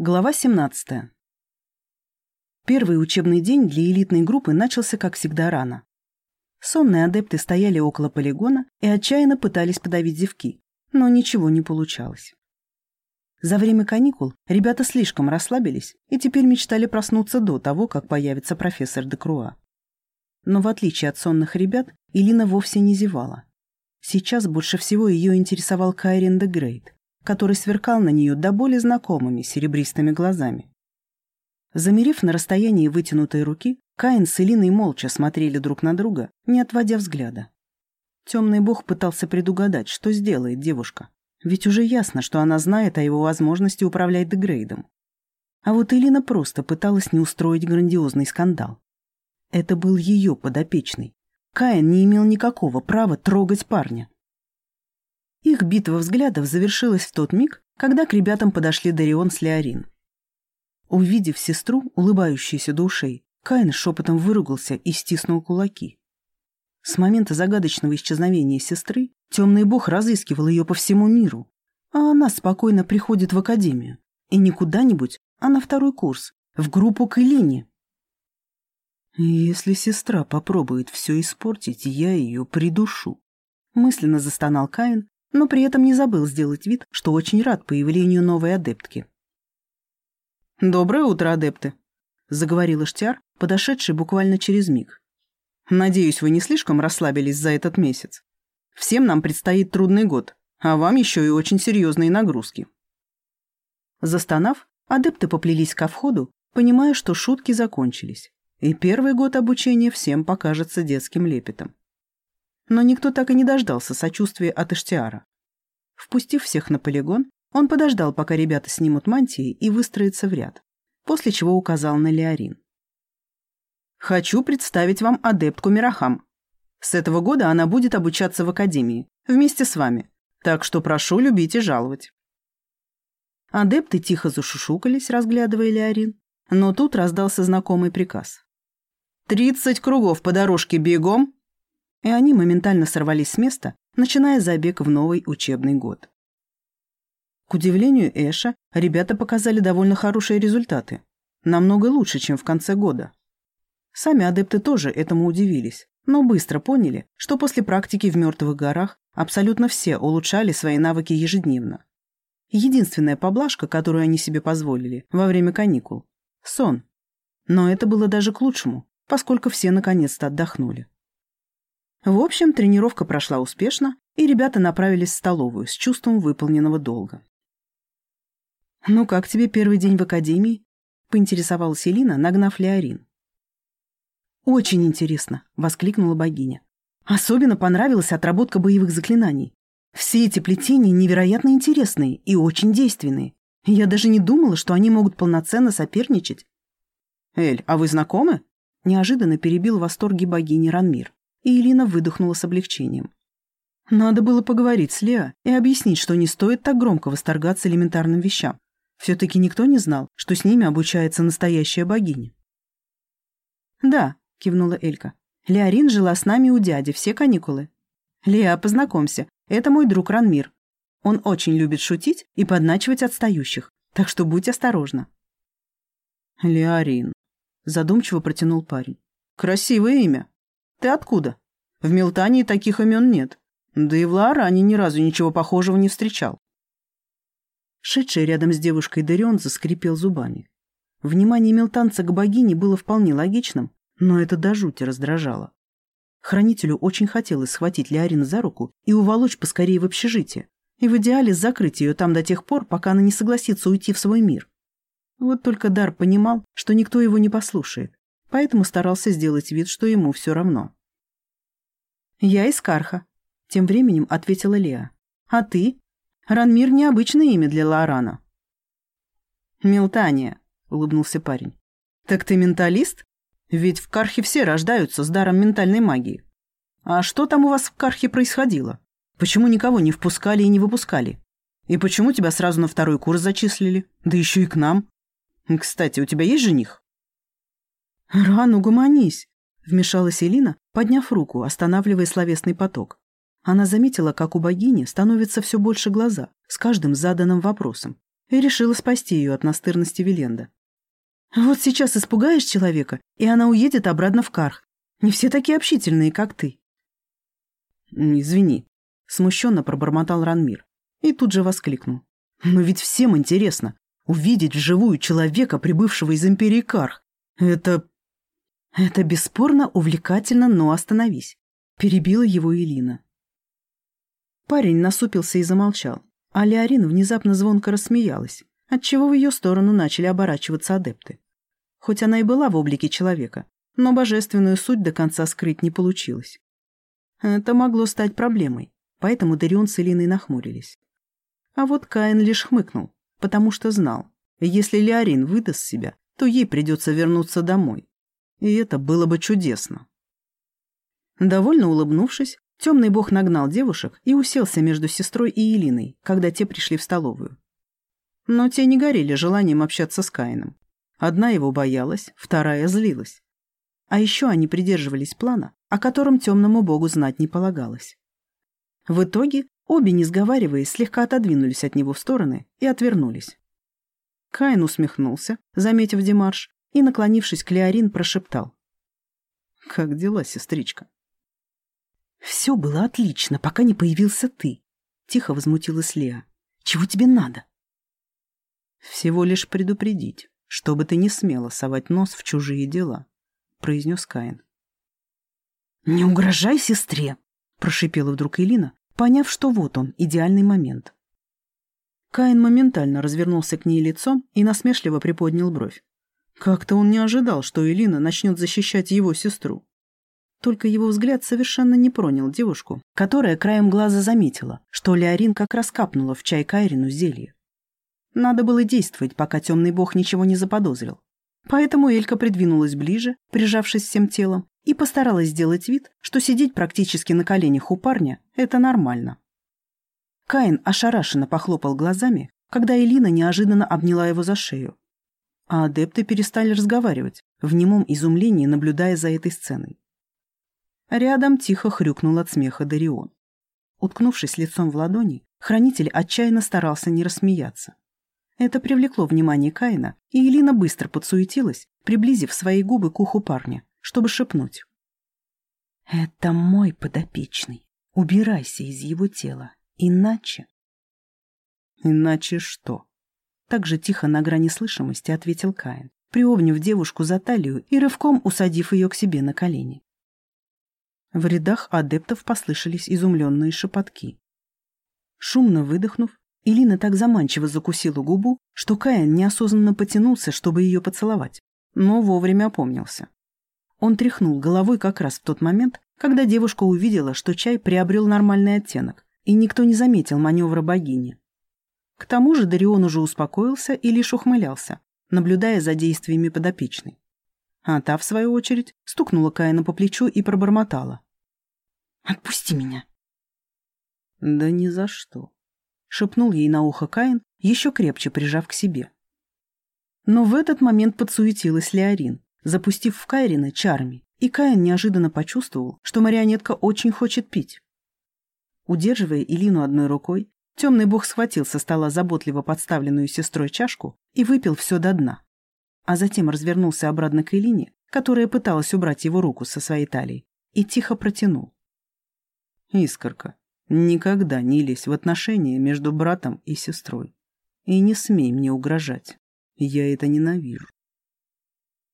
Глава 17. Первый учебный день для элитной группы начался, как всегда, рано. Сонные адепты стояли около полигона и отчаянно пытались подавить зевки, но ничего не получалось. За время каникул ребята слишком расслабились и теперь мечтали проснуться до того, как появится профессор Декруа. Но в отличие от сонных ребят, Илина вовсе не зевала. Сейчас больше всего ее интересовал Кайрин де Грейт, который сверкал на нее до боли знакомыми серебристыми глазами. Замерев на расстоянии вытянутой руки, Каин с Элиной молча смотрели друг на друга, не отводя взгляда. Темный бог пытался предугадать, что сделает девушка. Ведь уже ясно, что она знает о его возможности управлять Дегрейдом. А вот Элина просто пыталась не устроить грандиозный скандал. Это был ее подопечный. Каин не имел никакого права трогать парня. Их битва взглядов завершилась в тот миг, когда к ребятам подошли Дарион с Леорин. Увидев сестру, улыбающуюся до ушей, Каин шепотом выругался и стиснул кулаки. С момента загадочного исчезновения сестры темный бог разыскивал ее по всему миру, а она спокойно приходит в академию. И не куда-нибудь, а на второй курс, в группу к Элине. «Если сестра попробует все испортить, я ее придушу», — мысленно застонал Каин, но при этом не забыл сделать вид, что очень рад появлению новой адептки. «Доброе утро, адепты», — заговорил Иштяр, подошедший буквально через миг. «Надеюсь, вы не слишком расслабились за этот месяц. Всем нам предстоит трудный год, а вам еще и очень серьезные нагрузки». Застонав, адепты поплелись ко входу, понимая, что шутки закончились, и первый год обучения всем покажется детским лепетом но никто так и не дождался сочувствия от Иштиара. Впустив всех на полигон, он подождал, пока ребята снимут мантии и выстроятся в ряд, после чего указал на Леорин. «Хочу представить вам адептку Мирахам. С этого года она будет обучаться в академии, вместе с вами, так что прошу любить и жаловать». Адепты тихо зашушукались, разглядывая Леорин, но тут раздался знакомый приказ. «Тридцать кругов по дорожке бегом и они моментально сорвались с места, начиная забег в новый учебный год. К удивлению Эша, ребята показали довольно хорошие результаты. Намного лучше, чем в конце года. Сами адепты тоже этому удивились, но быстро поняли, что после практики в Мертвых горах абсолютно все улучшали свои навыки ежедневно. Единственная поблажка, которую они себе позволили во время каникул – сон. Но это было даже к лучшему, поскольку все наконец-то отдохнули. В общем, тренировка прошла успешно, и ребята направились в столовую с чувством выполненного долга. «Ну как тебе первый день в академии?» — поинтересовалась Элина, нагнав Леорин. «Очень интересно!» — воскликнула богиня. «Особенно понравилась отработка боевых заклинаний. Все эти плетения невероятно интересные и очень действенные. Я даже не думала, что они могут полноценно соперничать». «Эль, а вы знакомы?» — неожиданно перебил восторги богини Ранмир и Элина выдохнула с облегчением. Надо было поговорить с Лео и объяснить, что не стоит так громко восторгаться элементарным вещам. Все-таки никто не знал, что с ними обучается настоящая богиня. «Да», — кивнула Элька. «Леорин жила с нами у дяди все каникулы. Леа, познакомься, это мой друг Ранмир. Он очень любит шутить и подначивать отстающих, так что будь осторожна». «Леорин», — задумчиво протянул парень. «Красивое имя». Ты откуда? В Милтании таких имен нет. Да и в Лааране ни разу ничего похожего не встречал. Шедший рядом с девушкой Дарион заскрипел зубами. Внимание милтанца к богине было вполне логичным, но это до жути раздражало. Хранителю очень хотелось схватить Леорин за руку и уволочь поскорее в общежитие, и в идеале закрыть ее там до тех пор, пока она не согласится уйти в свой мир. Вот только Дар понимал, что никто его не послушает, поэтому старался сделать вид, что ему все равно. «Я из Карха», — тем временем ответила Леа. «А ты? Ранмир — необычное имя для Лорана». «Мелтания», — улыбнулся парень. «Так ты менталист? Ведь в Кархе все рождаются с даром ментальной магии. А что там у вас в Кархе происходило? Почему никого не впускали и не выпускали? И почему тебя сразу на второй курс зачислили? Да еще и к нам. Кстати, у тебя есть жених?» «Ран, угомонись!» — вмешалась Элина, подняв руку, останавливая словесный поток. Она заметила, как у богини становится все больше глаза с каждым заданным вопросом, и решила спасти ее от настырности Виленда. «Вот сейчас испугаешь человека, и она уедет обратно в Карх. Не все такие общительные, как ты». «Извини», — смущенно пробормотал Ранмир и тут же воскликнул. «Но ведь всем интересно увидеть вживую человека, прибывшего из Империи Карх. Это...» «Это бесспорно увлекательно, но остановись», — перебила его Элина. Парень насупился и замолчал, а Леорин внезапно звонко рассмеялась, отчего в ее сторону начали оборачиваться адепты. Хоть она и была в облике человека, но божественную суть до конца скрыть не получилось. Это могло стать проблемой, поэтому Дарион с Элиной нахмурились. А вот Каин лишь хмыкнул, потому что знал, если Леорин выдаст себя, то ей придется вернуться домой. И это было бы чудесно. Довольно улыбнувшись, темный бог нагнал девушек и уселся между сестрой и Элиной, когда те пришли в столовую. Но те не горели желанием общаться с Каином. Одна его боялась, вторая злилась. А еще они придерживались плана, о котором темному богу знать не полагалось. В итоге обе, не сговариваясь, слегка отодвинулись от него в стороны и отвернулись. Каин усмехнулся, заметив Демарш, и, наклонившись к Леорин, прошептал. «Как дела, сестричка?» «Все было отлично, пока не появился ты», — тихо возмутилась Леа. «Чего тебе надо?» «Всего лишь предупредить, чтобы ты не смела совать нос в чужие дела», — произнес Каин. «Не угрожай сестре!» — прошипела вдруг Элина, поняв, что вот он, идеальный момент. Каин моментально развернулся к ней лицом и насмешливо приподнял бровь. Как-то он не ожидал, что Элина начнет защищать его сестру. Только его взгляд совершенно не пронял девушку, которая краем глаза заметила, что Леорин как раз капнула в чай Кайрину зелье. Надо было действовать, пока темный бог ничего не заподозрил. Поэтому Элька придвинулась ближе, прижавшись всем телом, и постаралась сделать вид, что сидеть практически на коленях у парня – это нормально. Каин ошарашенно похлопал глазами, когда Элина неожиданно обняла его за шею. А адепты перестали разговаривать, в немом изумлении наблюдая за этой сценой. Рядом тихо хрюкнул от смеха Дарион. Уткнувшись лицом в ладони, хранитель отчаянно старался не рассмеяться. Это привлекло внимание Каина, и Элина быстро подсуетилась, приблизив свои губы к уху парня, чтобы шепнуть. «Это мой подопечный. Убирайся из его тела, иначе...» «Иначе что?» Так же тихо на грани слышимости ответил Каин, приобняв девушку за талию и рывком усадив ее к себе на колени. В рядах адептов послышались изумленные шепотки. Шумно выдохнув, Илина так заманчиво закусила губу, что Каин неосознанно потянулся, чтобы ее поцеловать, но вовремя опомнился. Он тряхнул головой как раз в тот момент, когда девушка увидела, что чай приобрел нормальный оттенок, и никто не заметил маневра богини. К тому же Дарион уже успокоился и лишь ухмылялся, наблюдая за действиями подопечной. А та, в свою очередь, стукнула Каина по плечу и пробормотала. «Отпусти меня!» «Да ни за что!» — шепнул ей на ухо Каин, еще крепче прижав к себе. Но в этот момент подсуетилась Леорин, запустив в Кайрина чарами, и Каин неожиданно почувствовал, что марионетка очень хочет пить. Удерживая Илину одной рукой, темный бог схватил со стола заботливо подставленную сестрой чашку и выпил все до дна. А затем развернулся обратно к Илине, которая пыталась убрать его руку со своей талии, и тихо протянул. «Искорка, Никогда не лезь в отношения между братом и сестрой. И не смей мне угрожать. Я это ненавижу.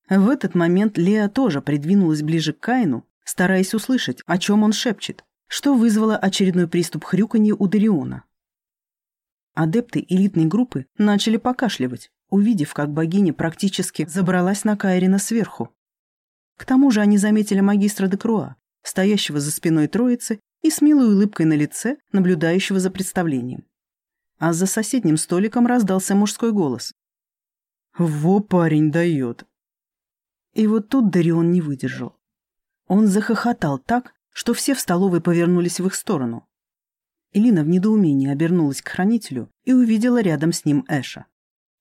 В этот момент Леа тоже придвинулась ближе к Каину, стараясь услышать, о чем он шепчет, что вызвало очередной приступ хрюканья у Дариона. Адепты элитной группы начали покашливать, увидев, как богиня практически забралась на Кайрина сверху. К тому же они заметили магистра Декруа, стоящего за спиной троицы и с милой улыбкой на лице, наблюдающего за представлением. А за соседним столиком раздался мужской голос. «Во парень дает!» И вот тут Дарион не выдержал. Он захохотал так, что все в столовой повернулись в их сторону. Элина в недоумении обернулась к хранителю и увидела рядом с ним Эша.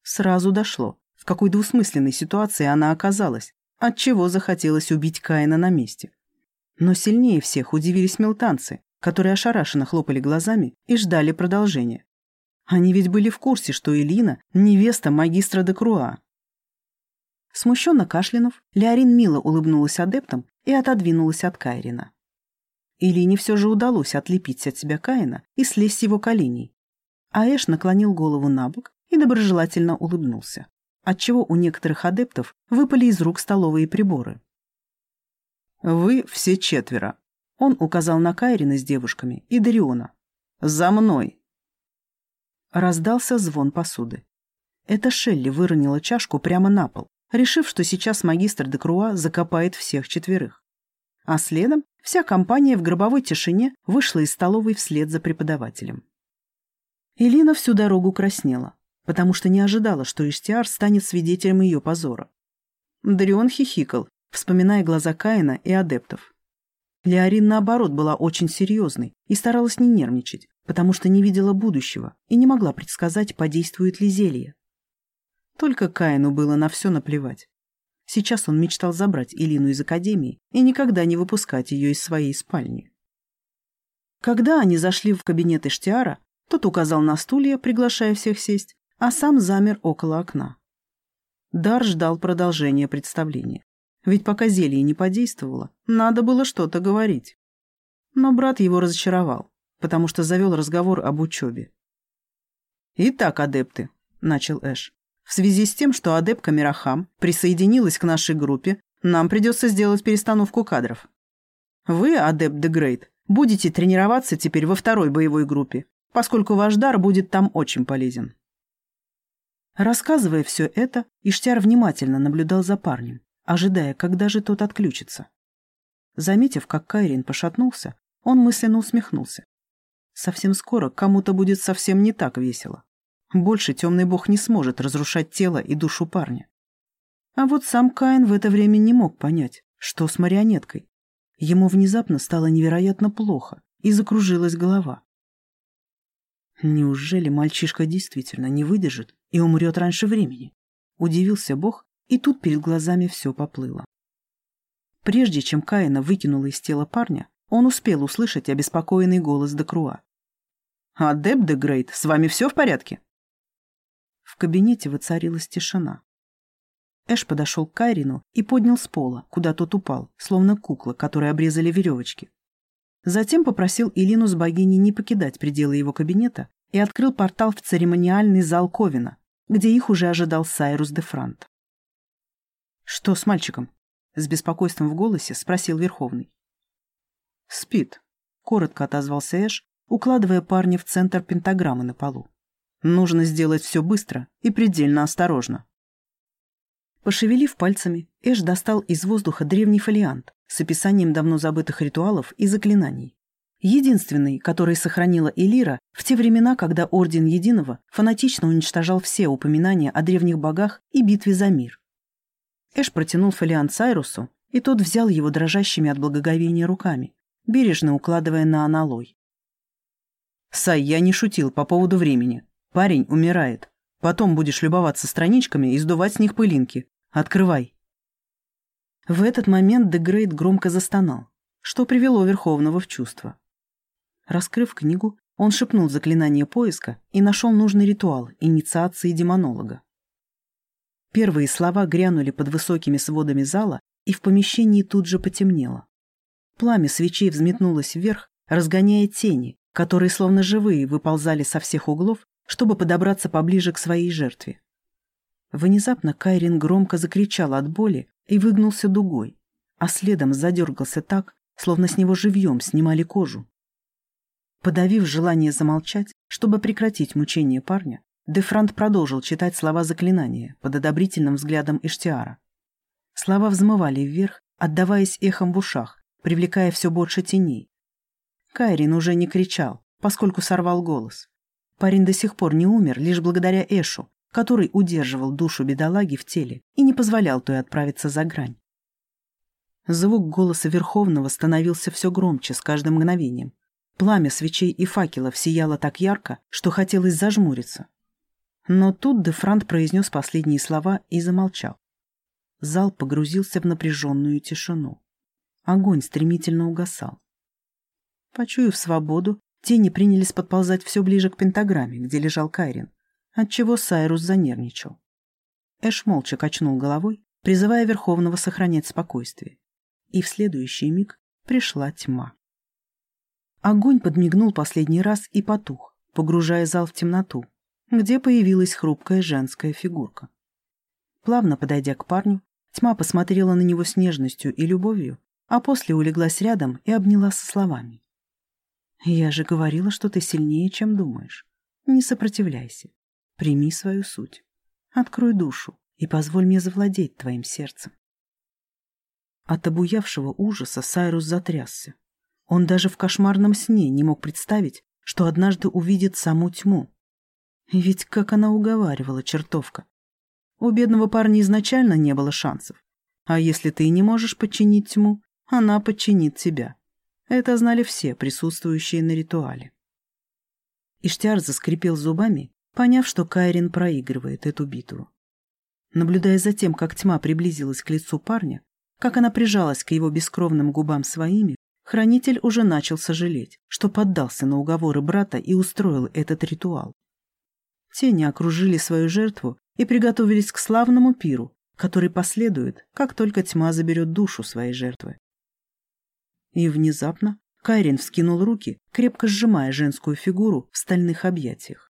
Сразу дошло, в какой двусмысленной ситуации она оказалась, отчего захотелось убить Каина на месте. Но сильнее всех удивились мелтанцы, которые ошарашенно хлопали глазами и ждали продолжения. Они ведь были в курсе, что Элина — невеста магистра де Круа. Смущенно кашлянув, Леорин мило улыбнулась адептам и отодвинулась от Кайрина. Илине все же удалось отлепить от себя Каина и слезть с его коленей. А Эш наклонил голову на бок и доброжелательно улыбнулся, отчего у некоторых адептов выпали из рук столовые приборы. «Вы все четверо», — он указал на Кайрина с девушками и Дариона. «За мной!» Раздался звон посуды. Это Шелли выронила чашку прямо на пол, решив, что сейчас магистр де Круа закопает всех четверых. А следом вся компания в гробовой тишине вышла из столовой вслед за преподавателем. Элина всю дорогу краснела, потому что не ожидала, что Иштиар станет свидетелем ее позора. Дарион хихикал, вспоминая глаза Каина и адептов. Леорин, наоборот, была очень серьезной и старалась не нервничать, потому что не видела будущего и не могла предсказать, подействует ли зелье. Только Каину было на все наплевать. Сейчас он мечтал забрать Илину из академии и никогда не выпускать ее из своей спальни. Когда они зашли в кабинет Иштиара, тот указал на стулья, приглашая всех сесть, а сам замер около окна. Дар ждал продолжения представления. Ведь пока зелье не подействовало, надо было что-то говорить. Но брат его разочаровал, потому что завел разговор об учебе. «Итак, адепты», — начал Эш, в связи с тем, что адепка Мирахам присоединилась к нашей группе, нам придется сделать перестановку кадров. Вы, адепт Дегрейд, будете тренироваться теперь во второй боевой группе, поскольку ваш дар будет там очень полезен. Рассказывая все это, Иштяр внимательно наблюдал за парнем, ожидая, когда же тот отключится. Заметив, как Кайрин пошатнулся, он мысленно усмехнулся. Совсем скоро кому-то будет совсем не так весело. Больше темный бог не сможет разрушать тело и душу парня. А вот сам Каин в это время не мог понять, что с марионеткой. Ему внезапно стало невероятно плохо, и закружилась голова. Неужели мальчишка действительно не выдержит и умрет раньше времени? Удивился бог, и тут перед глазами все поплыло. Прежде чем Каина выкинула из тела парня, он успел услышать обеспокоенный голос Декруа. «Адепт де Грейт, с вами все в порядке?» В кабинете воцарилась тишина. Эш подошел к Кайрину и поднял с пола, куда тот упал, словно кукла, которой обрезали веревочки. Затем попросил Илину с богиней не покидать пределы его кабинета и открыл портал в церемониальный зал Ковина, где их уже ожидал Сайрус де Франт. «Что с мальчиком?» — с беспокойством в голосе спросил Верховный. «Спит», — коротко отозвался Эш, укладывая парня в центр пентаграммы на полу. Нужно сделать все быстро и предельно осторожно. Пошевелив пальцами, Эш достал из воздуха древний фолиант с описанием давно забытых ритуалов и заклинаний. Единственный, который сохранила Элира в те времена, когда Орден Единого фанатично уничтожал все упоминания о древних богах и битве за мир. Эш протянул фолиант Сайрусу, и тот взял его дрожащими от благоговения руками, бережно укладывая на аналой. «Сай, я не шутил по поводу времени», Парень умирает. Потом будешь любоваться страничками и сдувать с них пылинки. Открывай. В этот момент Дегрейд громко застонал, что привело Верховного в чувство. Раскрыв книгу, он шепнул заклинание поиска и нашел нужный ритуал инициации демонолога. Первые слова грянули под высокими сводами зала, и в помещении тут же потемнело. Пламя свечей взметнулось вверх, разгоняя тени, которые словно живые выползали со всех углов чтобы подобраться поближе к своей жертве. Внезапно Кайрин громко закричал от боли и выгнулся дугой, а следом задергался так, словно с него живьем снимали кожу. Подавив желание замолчать, чтобы прекратить мучение парня, Дефрант продолжил читать слова заклинания под одобрительным взглядом Иштиара. Слова взмывали вверх, отдаваясь эхом в ушах, привлекая все больше теней. Кайрин уже не кричал, поскольку сорвал голос. Парень до сих пор не умер лишь благодаря Эшу, который удерживал душу бедолаги в теле и не позволял той отправиться за грань. Звук голоса Верховного становился все громче с каждым мгновением. Пламя свечей и факелов сияло так ярко, что хотелось зажмуриться. Но тут Дефрант произнес последние слова и замолчал. Зал погрузился в напряженную тишину. Огонь стремительно угасал. Почуяв свободу, Тени принялись подползать все ближе к пентаграмме, где лежал Кайрин, отчего Сайрус занервничал. Эш молча качнул головой, призывая Верховного сохранять спокойствие. И в следующий миг пришла тьма. Огонь подмигнул последний раз и потух, погружая зал в темноту, где появилась хрупкая женская фигурка. Плавно подойдя к парню, тьма посмотрела на него с нежностью и любовью, а после улеглась рядом и обняла со словами. «Я же говорила, что ты сильнее, чем думаешь. Не сопротивляйся. Прими свою суть. Открой душу и позволь мне завладеть твоим сердцем». От обуявшего ужаса Сайрус затрясся. Он даже в кошмарном сне не мог представить, что однажды увидит саму тьму. Ведь как она уговаривала, чертовка. У бедного парня изначально не было шансов. А если ты не можешь подчинить тьму, она подчинит тебя. Это знали все присутствующие на ритуале. Иштяр заскрипел зубами, поняв, что Кайрин проигрывает эту битву. Наблюдая за тем, как тьма приблизилась к лицу парня, как она прижалась к его бескровным губам своими, хранитель уже начал сожалеть, что поддался на уговоры брата и устроил этот ритуал. Тени окружили свою жертву и приготовились к славному пиру, который последует, как только тьма заберет душу своей жертвы. И внезапно Кайрин вскинул руки, крепко сжимая женскую фигуру в стальных объятиях.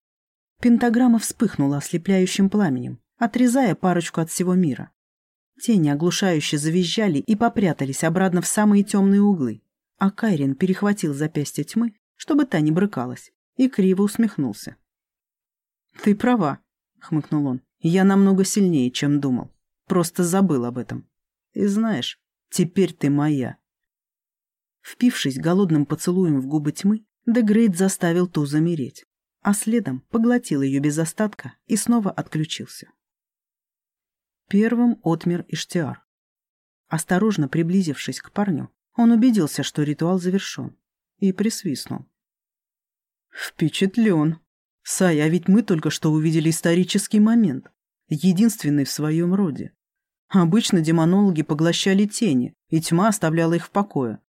Пентаграмма вспыхнула ослепляющим пламенем, отрезая парочку от всего мира. Тени оглушающе завизжали и попрятались обратно в самые темные углы, а Кайрин перехватил запястье тьмы, чтобы та не брыкалась, и криво усмехнулся. «Ты права», — хмыкнул он. «Я намного сильнее, чем думал. Просто забыл об этом. И знаешь, теперь ты моя». Впившись голодным поцелуем в губы тьмы, Дегрейд заставил ту замереть, а следом поглотил ее без остатка и снова отключился. Первым отмер Иштиар. Осторожно приблизившись к парню, он убедился, что ритуал завершен, и присвистнул. «Впечатлен. Сай, а ведь мы только что увидели исторический момент, единственный в своем роде. Обычно демонологи поглощали тени, и тьма оставляла их в покое,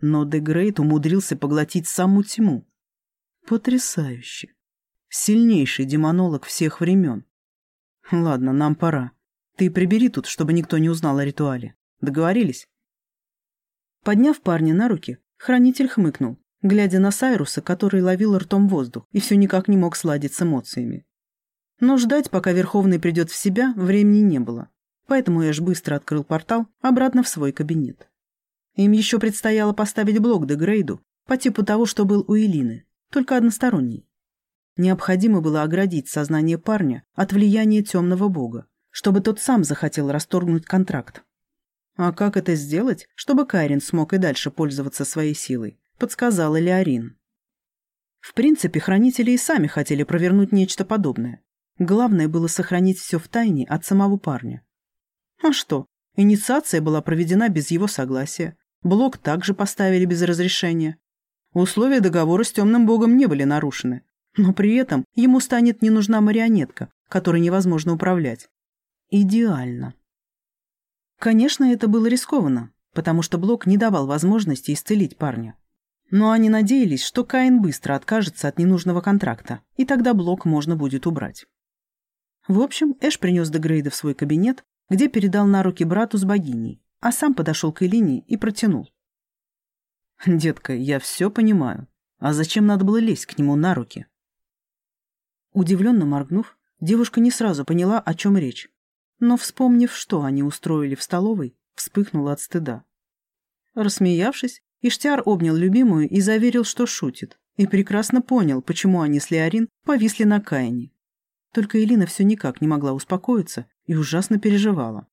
но Дегрейт умудрился поглотить саму тьму. Потрясающе. Сильнейший демонолог всех времен. Ладно, нам пора. Ты прибери тут, чтобы никто не узнал о ритуале. Договорились? Подняв парня на руки, хранитель хмыкнул, глядя на Сайруса, который ловил ртом воздух и все никак не мог сладить с эмоциями. Но ждать, пока Верховный придет в себя, времени не было. Поэтому Эш быстро открыл портал обратно в свой кабинет. Им еще предстояло поставить блок Дегрейду по типу того, что был у Элины, только односторонний. Необходимо было оградить сознание парня от влияния темного бога, чтобы тот сам захотел расторгнуть контракт. А как это сделать, чтобы Кайрин смог и дальше пользоваться своей силой, подсказала Леорин. В принципе, хранители и сами хотели провернуть нечто подобное. Главное было сохранить все в тайне от самого парня. А что, инициация была проведена без его согласия, Блок также поставили без разрешения. Условия договора с темным богом не были нарушены, но при этом ему станет не нужна марионетка, которой невозможно управлять. Идеально. Конечно, это было рискованно, потому что Блок не давал возможности исцелить парня. Но они надеялись, что Каин быстро откажется от ненужного контракта, и тогда Блок можно будет убрать. В общем, Эш принес Дегрейда в свой кабинет, где передал на руки брату с богиней, а сам подошел к Элине и протянул. «Детка, я все понимаю. А зачем надо было лезть к нему на руки?» Удивленно моргнув, девушка не сразу поняла, о чем речь. Но, вспомнив, что они устроили в столовой, вспыхнула от стыда. Рассмеявшись, Иштяр обнял любимую и заверил, что шутит, и прекрасно понял, почему они с Леорин повисли на Каине. Только Элина все никак не могла успокоиться и ужасно переживала.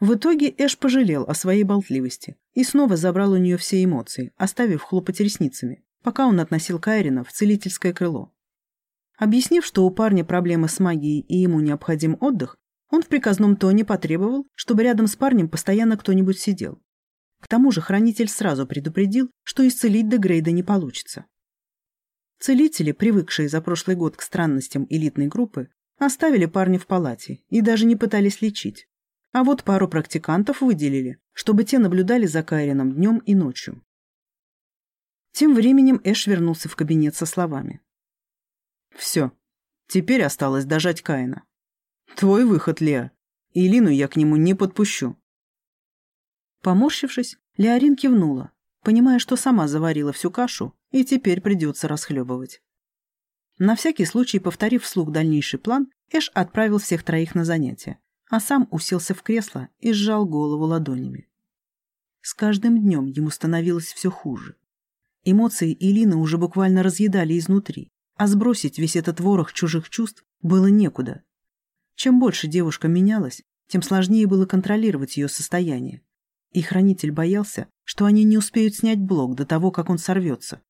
В итоге Эш пожалел о своей болтливости и снова забрал у нее все эмоции, оставив хлопать ресницами, пока он относил Кайрина в целительское крыло. Объяснив, что у парня проблемы с магией и ему необходим отдых, он в приказном тоне потребовал, чтобы рядом с парнем постоянно кто-нибудь сидел. К тому же хранитель сразу предупредил, что исцелить Дегрейда не получится. Целители, привыкшие за прошлый год к странностям элитной группы, оставили парня в палате и даже не пытались лечить, а вот пару практикантов выделили, чтобы те наблюдали за Кайрином днем и ночью. Тем временем Эш вернулся в кабинет со словами. «Все. Теперь осталось дожать Каина. Твой выход, Леа. Илину я к нему не подпущу». Поморщившись, Леорин кивнула, понимая, что сама заварила всю кашу, и теперь придется расхлебывать. На всякий случай, повторив вслух дальнейший план, Эш отправил всех троих на занятия, а сам уселся в кресло и сжал голову ладонями. С каждым днем ему становилось все хуже. Эмоции Илины уже буквально разъедали изнутри, а сбросить весь этот ворох чужих чувств было некуда. Чем больше девушка менялась, тем сложнее было контролировать ее состояние. И хранитель боялся, что они не успеют снять блок до того, как он сорвется.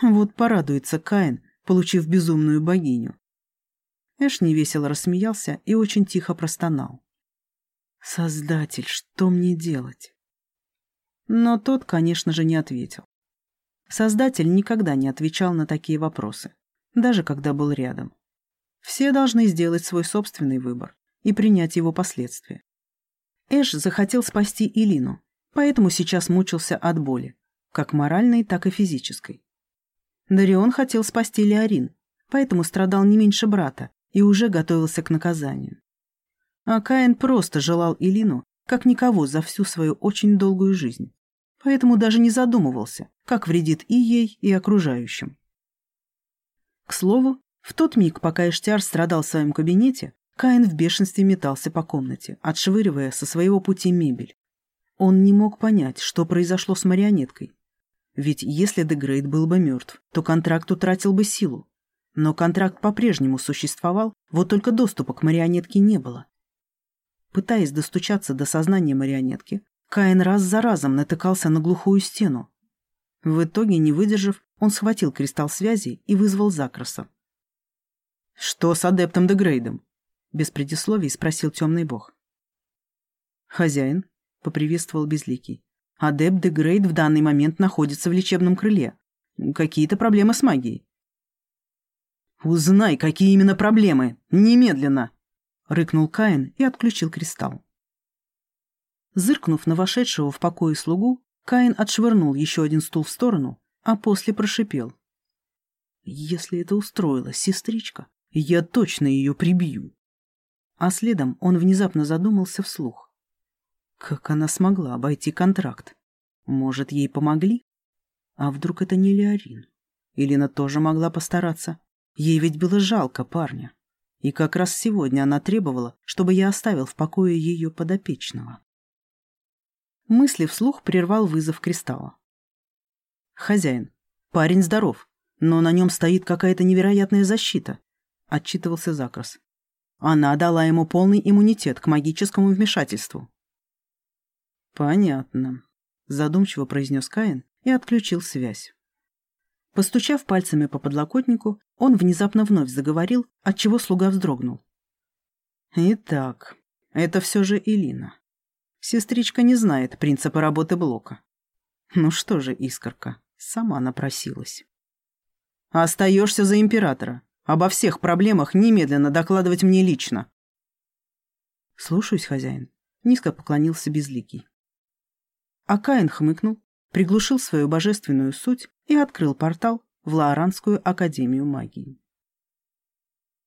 Вот порадуется Каин, получив безумную богиню. Эш невесело рассмеялся и очень тихо простонал. «Создатель, что мне делать?» Но тот, конечно же, не ответил. Создатель никогда не отвечал на такие вопросы, даже когда был рядом. Все должны сделать свой собственный выбор и принять его последствия. Эш захотел спасти Илину, поэтому сейчас мучился от боли, как моральной, так и физической. Дарион хотел спасти Леорин, поэтому страдал не меньше брата и уже готовился к наказанию. А Каин просто желал Илину, как никого за всю свою очень долгую жизнь, поэтому даже не задумывался, как вредит и ей, и окружающим. К слову, в тот миг, пока Эштиар страдал в своем кабинете, Каин в бешенстве метался по комнате, отшвыривая со своего пути мебель. Он не мог понять, что произошло с марионеткой. Ведь если Дегрейд был бы мертв, то контракт утратил бы силу. Но контракт по-прежнему существовал, вот только доступа к марионетке не было. Пытаясь достучаться до сознания марионетки, Каин раз за разом натыкался на глухую стену. В итоге, не выдержав, он схватил кристалл связи и вызвал Закраса. «Что с адептом Дегрейдом?» — без предисловий спросил темный бог. «Хозяин», — поприветствовал Безликий. «Адепт Дегрейд в данный момент находится в лечебном крыле. Какие-то проблемы с магией». «Узнай, какие именно проблемы! Немедленно!» — рыкнул Каин и отключил кристалл. Зыркнув на вошедшего в покое слугу, Каин отшвырнул еще один стул в сторону, а после прошипел. «Если это устроила сестричка, я точно ее прибью». А следом он внезапно задумался вслух. Как она смогла обойти контракт? Может, ей помогли? А вдруг это не Леорин? Илина тоже могла постараться. Ей ведь было жалко парня. И как раз сегодня она требовала, чтобы я оставил в покое ее подопечного. Мысли вслух прервал вызов кристалла. «Хозяин, парень здоров, но на нем стоит какая-то невероятная защита», — отчитывался Закрас. Она дала ему полный иммунитет к магическому вмешательству. «Понятно», — задумчиво произнес Каин и отключил связь. Постучав пальцами по подлокотнику, он внезапно вновь заговорил, отчего слуга вздрогнул. «Итак, это все же Илина. Сестричка не знает принципа работы блока. Ну что же, искорка, сама напросилась. Остаешься за императора. Обо всех проблемах немедленно докладывать мне лично. Слушаюсь, хозяин. Низко поклонился Безликий. А Каин хмыкнул, приглушил свою божественную суть и открыл портал в Лаоранскую академию магии.